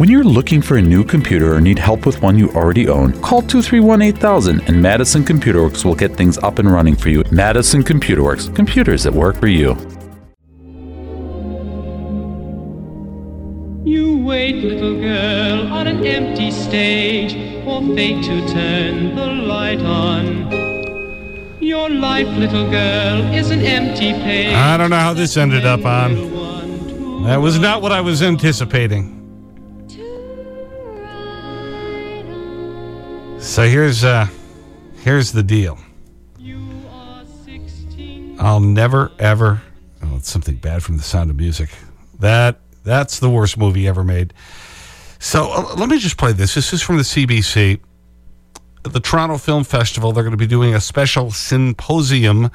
When you're looking for a new computer or need help with one you already own, call 231 8000 and Madison Computer Works will get things up and running for you. Madison Computer Works, computers that work for you. You wait, little girl, on an empty stage for fate to turn the light on. Your life, little girl, is an empty page. I don't know how this ended up on. That was not what I was anticipating. So here's, uh, here's the deal. I'll never, ever. Oh, it's something bad from the sound of music. That, that's the worst movie ever made. So uh, let me just play this. This is from the CBC. The Toronto Film Festival, they're going to be doing a special symposium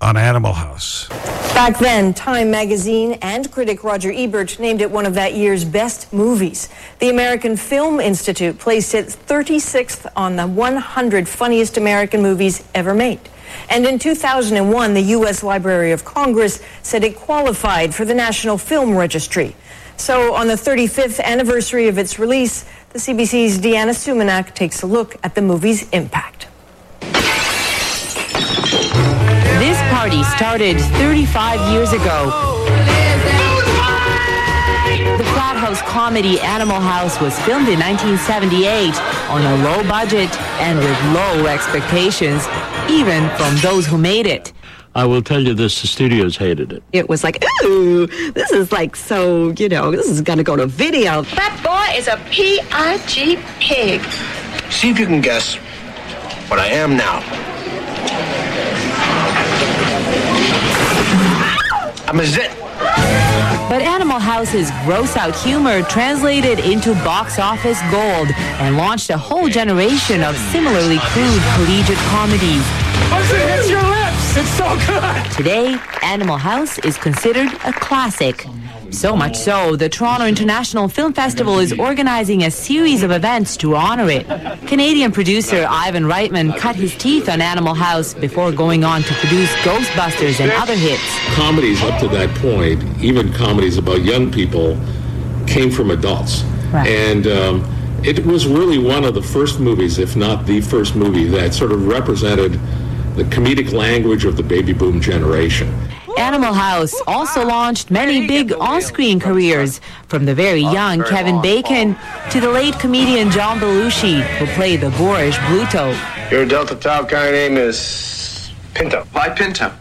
on Animal House. Back then, Time magazine and critic Roger Ebert named it one of that year's best movies. The American Film Institute placed it 36th on the 100 funniest American movies ever made. And in 2001, the U.S. Library of Congress said it qualified for the National Film Registry. So, on the 35th anniversary of its release, the CBC's Deana Sumanac takes a look at the movie's impact. Party started 35 years ago. The Flat House comedy Animal House was filmed in 1978 on a low budget and with low expectations, even from those who made it. I will tell you this, the studios hated it. It was like, ooh, this is like so, you know, this is gonna go to video. That boy is a P-I-G pig. See if you can guess what I am now. I'm a zit. But Animal House's gross out humor translated into box office gold and launched a whole generation of similarly crude collegiate comedies. Once it hits your lips, it's so good. Today, Animal House is considered a classic. So much so, the Toronto International Film Festival is organizing a series of events to honor it. Canadian producer Ivan Reitman cut his teeth on Animal House before going on to produce Ghostbusters and other hits. Comedies up to that point, even comedies about young people, came from adults. Right. And um, it was really one of the first movies, if not the first movie, that sort of represented the comedic language of the baby boom generation. Animal House also launched many big on-screen careers, from the very young Kevin Bacon to the late comedian John Belushi, who played the boorish Bluto. Your Delta Tau Chi name is Pinto. Why Pinto?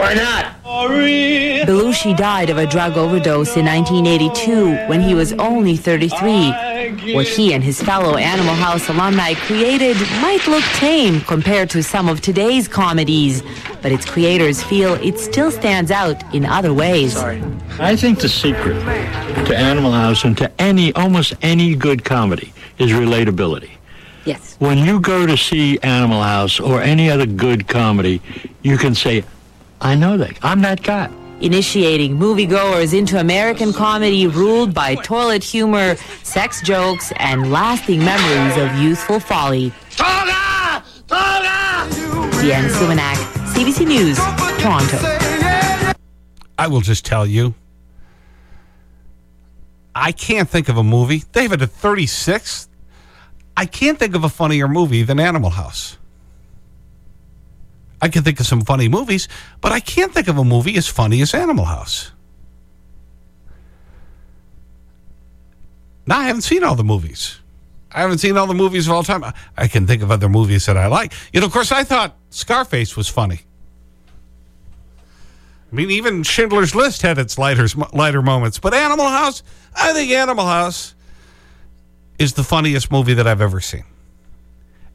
Why not? Belushi died of a drug overdose in 1982 when he was only 33. What he and his fellow Animal House alumni created might look tame compared to some of today's comedies, but its creators feel it still stands out in other ways. I think the secret to Animal House and to any, almost any good comedy is relatability. Yes. When you go to see Animal House or any other good comedy, you can say, I know that. I'm that guy. Initiating moviegoers into American comedy ruled by toilet humor, sex jokes, and lasting memories of youthful folly. Toga! Toga! Deana Sumanac, CBC News, Toronto. I will just tell you. I can't think of a movie. David, at 36, I can't think of a funnier movie than Animal House. I can think of some funny movies, but I can't think of a movie as funny as Animal House. Now, I haven't seen all the movies. I haven't seen all the movies of all time. I- can think of other movies that I like. You know, of course, I thought Scarface was funny. I mean, even Schindler's List had its lighter, lighter moments. But Animal House, I think Animal House is the funniest movie that I've ever seen.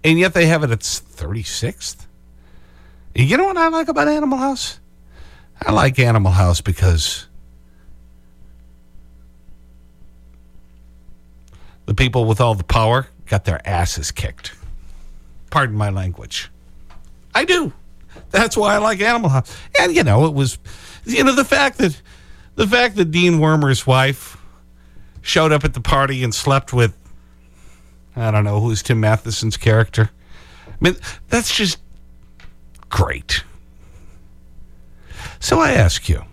And yet they have it at 36th. You know what I like about Animal House? I like Animal House because the people with all the power got their asses kicked. Pardon my language. I do. That's why I like Animal House. And, you know, it was, you know, the fact that, the fact that Dean Wormer's wife showed up at the party and slept with, I don't know, who's Tim Matheson's character? I mean, that's just great. So I ask you,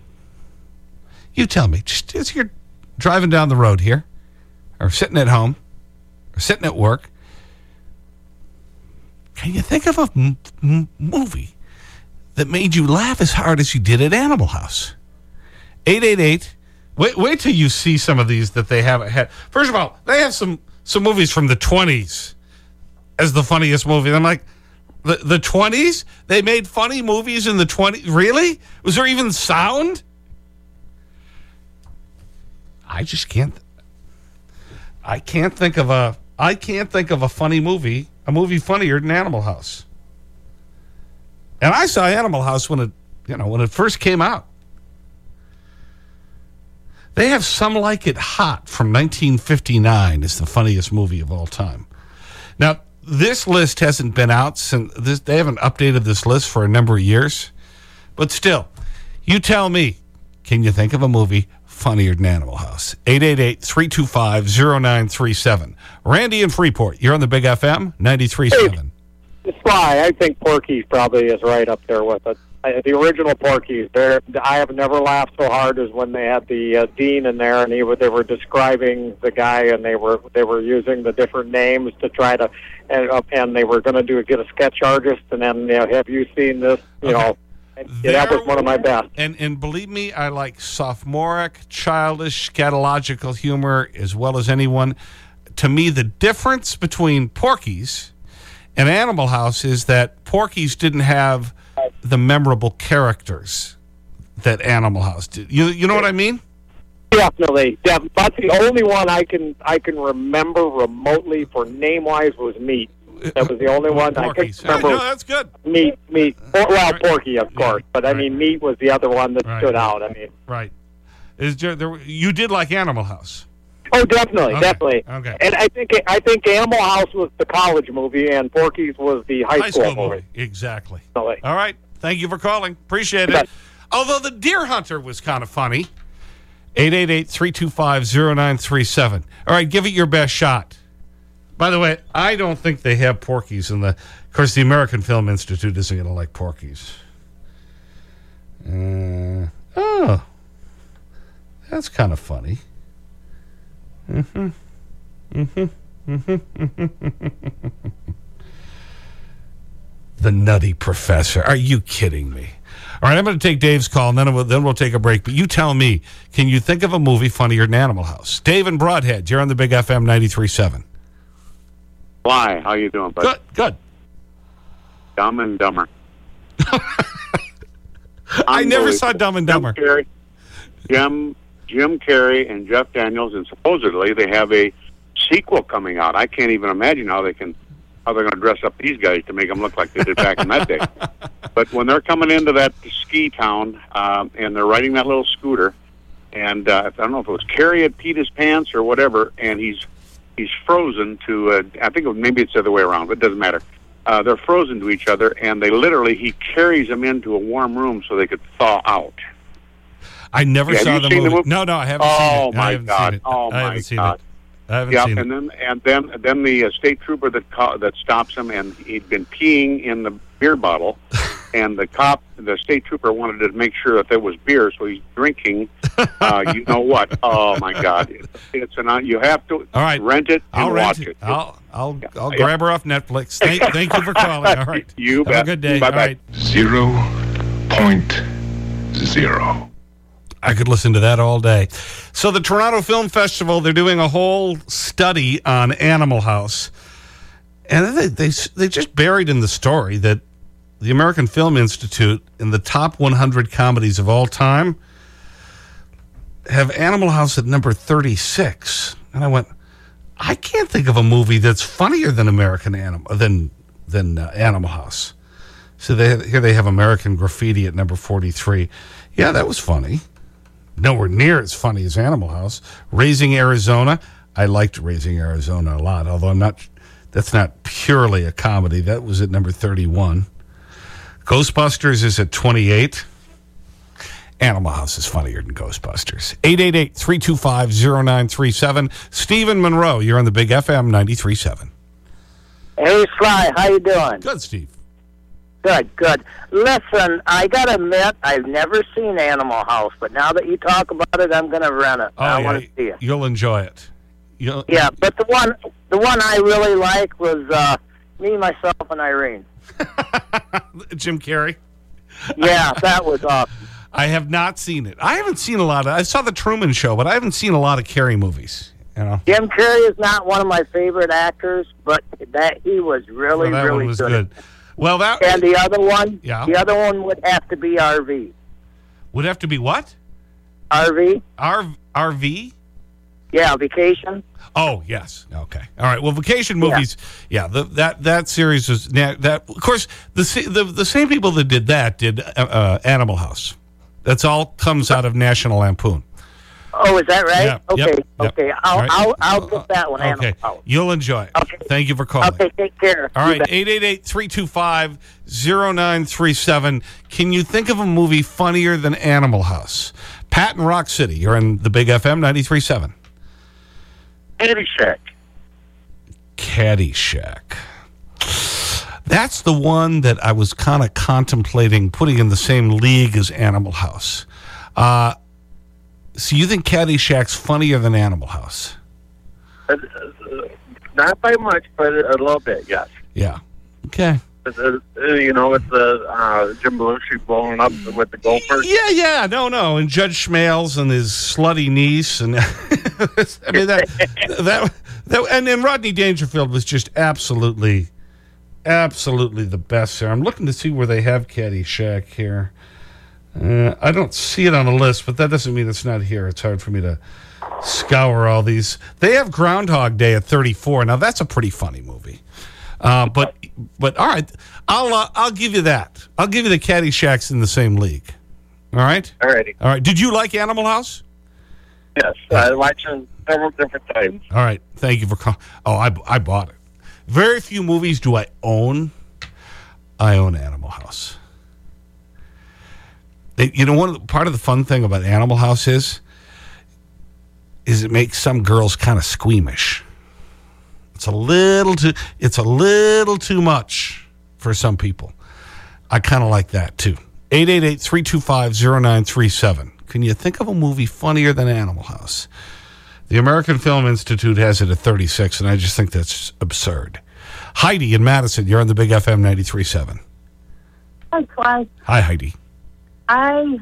you tell me, just as you're driving down the road here, or sitting at home or sitting at work, can you think of a movie that made you laugh as hard as you did at Animal House? 888. Wait, wait till you see some of these that they haven't had. First of all, they have some, some movies from the 20s as the funniest movie. I'm like, the, the 20s? They made funny movies in the 20s? Really? Was there even sound? I just can't. I can't think of a. I can't think of a funny movie, a movie funnier than Animal House. And I saw Animal House when it, you know, when it first came out. They have Some Like It Hot from 1959 is the funniest movie of all time. Now, this list hasn't been out since this, they haven't updated this list for a number of years. But still, you tell me, can you think of a movie funnier than Animal House? 888-325-0937. Randy in Freeport, you're on the Big FM, 93.7. Hey, Sly, I think Porky's probably is right up there with it. The original Porky's, there. I have never laughed so hard as when they had the uh, dean in there, and he they were describing the guy, and they were they were using the different names to try to, and uh, and they were going to do get a sketch artist, and then you know, have you seen this? You okay. know, yeah, that was one of my best. And, and believe me, I like sophomoric, childish, scatological humor as well as anyone. To me, the difference between Porky's and Animal House is that Porky's didn't have the memorable characters that Animal House did. You, you know what I mean? Definitely. That's the only one I can, I can remember remotely for name-wise was Meat. That was the only uh, one I can remember. no, that's good. Meat, meat. Well, right. Porky, of course, but I right. mean, meat was the other one that right. stood out. I mean, right. Is there, there, you did like Animal House? Oh, definitely, okay. definitely. Okay. And I think I think Animal House was the college movie, and Porky's was the high, high school, school, movie. Exactly. All right. Thank you for calling. Appreciate it. Although the Deer Hunter was kind of funny. 888-325-0937. All right, give it your best shot. By the way, I don't think they have porkies in the... Of course, the American Film Institute isn't going to like porkies. Uh, oh. That's kind of funny. Mm-hmm. Mm-hmm. Mm-hmm. the Nutty Professor. Are you kidding me? All right, I'm going to take Dave's call, and then we'll, then we'll take a break. But you tell me, can you think of a movie funnier than Animal House? Dave and Brodhead, you're on the Big FM 93.7. Why? How are you doing, bud? Good, good. Dumb and Dumber. I never saw Dumb and Dumber. Jim Carrey, Jim, Jim Carrey and Jeff Daniels, and supposedly they have a sequel coming out. I can't even imagine how they can how they're going to dress up these guys to make them look like they did back in that day. But when they're coming into that ski town um, and they're riding that little scooter, and uh, I don't know if it was Carrey had peed his pants or whatever, and he's he's frozen to. Uh, I think maybe it's the other way around, but it doesn't matter. Uh, they're frozen to each other, and they literally he carries them into a warm room so they could thaw out. I never Yeah, saw the seen the movie. movie? No, no, I haven't Oh seen it. I my God! Oh I my God! it. I haven't Yep, seen and it. then and then then the uh, state trooper that ca- that stops him, and he'd been peeing in the beer bottle, and the cop, the state trooper, wanted to make sure that there was beer, so he's drinking. Uh, you know what? Oh my God! It's, it's an you have to All right. rent it and I'll watch rent it. it. I'll, I'll, I'll Yeah. grab her off Netflix. Thank, thank you for calling. All right. You Have bet. a good day. Bye-bye. All right. Zero point zero. I could listen to that all day. So the Toronto Film Festival, they're doing a whole study on Animal House. And they, they, they just buried in the story that the American Film Institute, in the top 100 comedies of all time, have Animal House at number 36. And I went, I can't think of a movie that's funnier than American Animal, than, than uh, Animal House. So they, here they have American Graffiti at number 43. Yeah, that was funny nowhere near as funny as Animal House. Raising Arizona, I liked Raising Arizona a lot, although I'm not, that's not purely a comedy. That was at number 31. Ghostbusters is at 28. Animal House is funnier than Ghostbusters. 888-325-0937. Stephen Monroe, you're on the Big FM 93.7. Hey, Sly, how you doing? Good, Steve. Good, good. Listen, I gotta admit, I've never seen Animal House, but now that you talk about it, I'm gonna rent it. Oh, I yeah, want to see it. You'll enjoy it. You, Yeah, but the one the one I really like was uh, Me, Myself, and Irene. Jim Carrey. Yeah, that was awesome. I have not seen it. I haven't seen a lot of. I saw the Truman Show, but I haven't seen a lot of Carrey movies. You know, Jim Carrey is not one of my favorite actors, but that he was really, Well, that really was good. good. Well, that And the other one, Yeah. the other one would have to be RV. would have to be what? RV? R RV? Yeah, Vacation. Oh yes. Okay. All right. Well, vacation movies. Yeah. the, that that series is na- that. Of course, the the the same people that did that did uh, uh, Animal House. That's all comes out of National Lampoon. Oh, is that right? Yeah, Okay, yep, yep. okay. I'll, right. I'll, I'll get that one. Okay. You'll enjoy it. Okay. Thank you for calling. Okay, take care. All right, 888 325 0937. Can you think of a movie funnier than Animal House? Pat in Rock City, you're in the Big FM 937. Caddyshack. Caddyshack. That's the one that I was kind of contemplating putting in the same league as Animal House. Uh, so you think Caddyshack's funnier than Animal House? Uh, uh, not by much, but a little bit, yes. Yeah. Okay. Uh, uh, you know, with the uh, Jim Belushi blowing up with the gophers. Yeah, yeah, no, no. And Judge Smails and his slutty niece. and I mean, that, that, that, and then Rodney Dangerfield was just absolutely, absolutely the best there. I'm looking to see where they have Caddyshack here. Uh, I don't see it on the list, but that doesn't mean it's not here. It's hard for me to scour all these. They have Groundhog Day at 34. Now, that's a pretty funny movie. Uh, but, but all right, I'll, uh, I'll give you that. I'll give you the Caddyshack's in the same league. All right? All righty. All right. Did you like Animal House? Yes, I watched it several different times. All right. Thank you for calling. Oh, I, I bought it. Very few movies do I own. I own Animal House. You know, one of the, part of the fun thing about Animal House is, is it makes some girls kind of squeamish. It's a little too, it's a little too much for some people. I kind of like that too. 888-325-0937. Can you think of a movie funnier than Animal House? The American Film Institute has it at 36, and I just think that's absurd. Heidi in Madison, you're on the Big FM 93.7. Hi, Clyde. Hi, Heidi. I,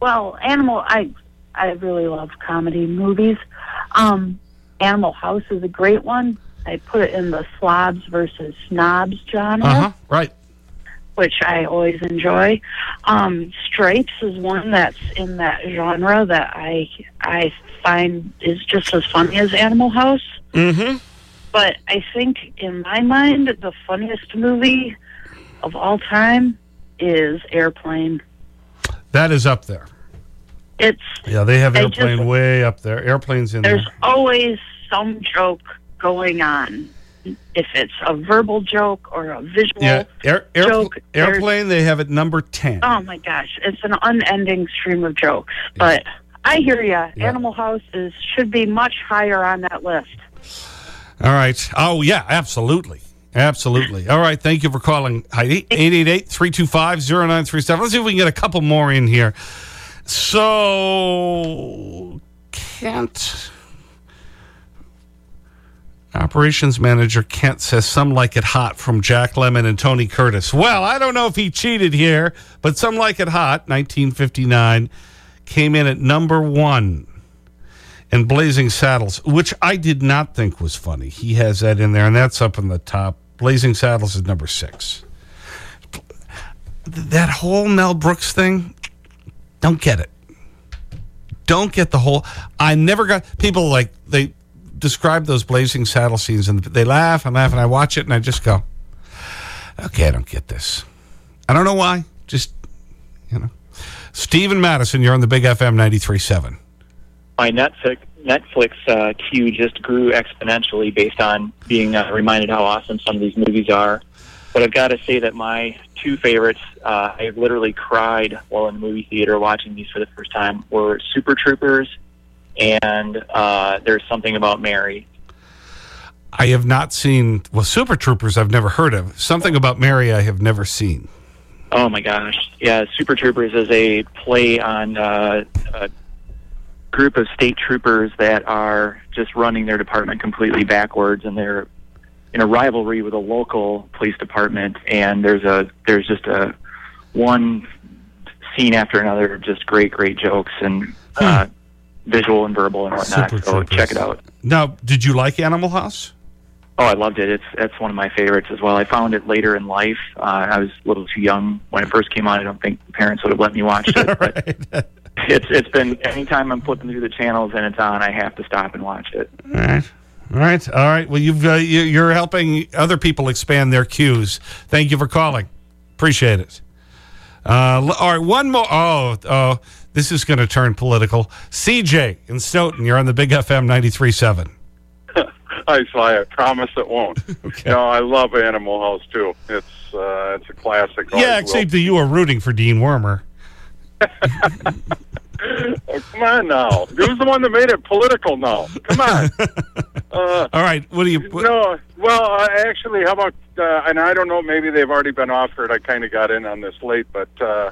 well, Animal, I, I really love comedy movies. Um, Animal House is a great one. I put it in the slobs versus snobs genre, Uh-huh, right. which I always enjoy. Um, Stripes is one that's in that genre that I, I find is just as funny as Animal House. Mm-hmm. But I think, in my mind, the funniest movie of all time is Airplane. That is up there. It's Yeah, they have Airplane just- way up there. Airplane's in there. there's always some joke going on. If it's a verbal joke or a visual Yeah, air, airpl- joke, Airplane, they have it number 10. Oh my gosh, it's an unending stream of jokes. But I hear ya. Animal House is should be much higher on that list. All right. Oh, yeah, absolutely. Absolutely. All right. Thank you for calling, Heidi. 888-325-0937. Let's see if we can get a couple more in here. So, Kent, operations manager Kent says some like it hot from Jack Lemmon and Tony Curtis. Well, I don't know if he cheated here, but some like it hot, 1959, came in at number one and Blazing Saddles, which I did not think was funny. He has that in there, and that's up in the top. Blazing Saddles is number six. That whole Mel Brooks thing, don't get it. Don't get the whole. I never got. People like, they describe those Blazing Saddle scenes, and they laugh and laugh, and I watch it, and I just go, okay, I don't get this. I don't know why. Just, you know. Stephen Madison, you're on the Big FM 93.7. my Netflix Netflix uh, queue just grew exponentially based on being uh, reminded how awesome some of these movies are. But I've got to say that my two favorites, uh, I literally cried while in the movie theater watching these for the first time, were Super Troopers and uh, There's Something About Mary. I have not seen, well, Super Troopers I've never heard of. Something about Mary I have never seen. Oh my gosh. Yeah, Super Troopers is a play on uh, uh, group of state troopers that are just running their department completely backwards, and they're in a rivalry with a local police department. And there's a there's just a one scene after another, just great great jokes and uh, visual and verbal and whatnot. Super so Troopers. check it out. Now, did you like Animal House? Oh, I loved it. It's that's one of my favorites as well. I found it later in life. Uh, I was a little too young when it first came on. I don't think parents would have let me watch it. But it's it's been anytime I'm flipping through the channels and it's on, I have to stop and watch it. All right. All right. All right. Well, you've, uh, you- you're helping other people expand their cues. Thank you for calling. Appreciate it. Uh, all right. One more. Oh, oh, this is going to turn political. CJ in Stoughton, you're on the Big FM 93.7. Hi, Sly. I promise it won't. No, I love Animal House too. It's uh, it's a classic. Yeah, except that you were rooting for Dean Wormer. Oh, come on now. Who's the one that made it political now? Come on. Uh, All right. What do you. no, well, uh, actually, how about? Uh, and I don't know. Maybe they've already been offered. I kind of got in on this late, but uh,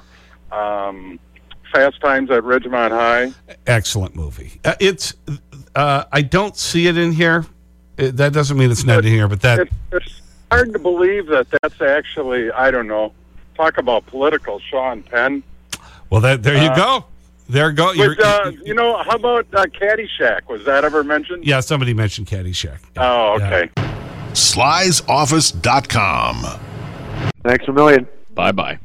um, Fast Times at Ridgemont High. Excellent movie. Uh, it's. Uh, I don't see it in here. Uh, that doesn't mean it's not in here, but that. It, it's hard to believe that that's actually. I don't know. Talk about political. Sean Penn. Well, that, there you Uh, go. There go. You're, But, uh, you know, how about uh, Caddyshack? Was that ever mentioned? yeah, somebody mentioned Caddyshack. Oh, okay. Slysoffice.com. Thanks a million. Bye bye.